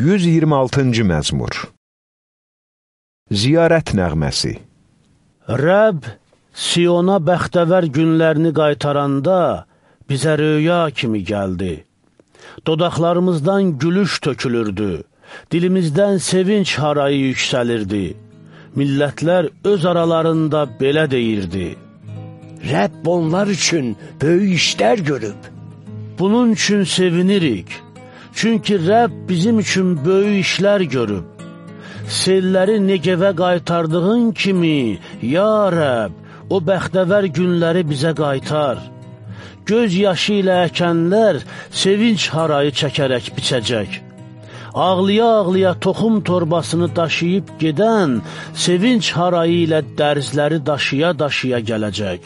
126-cı məzmur Ziyarət nəğməsi Rəbb Siyona bəxtəvər günlərini qaytaranda bizə röya kimi gəldi. Dodaqlarımızdan gülüş tökülürdü, dilimizdən sevinç harayı yüksəlirdi. Millətlər öz aralarında belə deyirdi. Rəbb onlar üçün böyük işlər görüb. Bunun üçün sevinirik. Çünki Rəbb bizim üçün böyük işlər görüb. Selləri Negevə qaytardığın kimi, ya Rəbb, o bəxtəvər günləri bizə qaytar. Göz yaşı ilə əkənlər sevinç harayı çəkərək biçəcək. Ağlıya-ağlıya toxum torbasını daşıyıb gedən sevinç harayı ilə dərzləri daşıya-daşıya gələcək.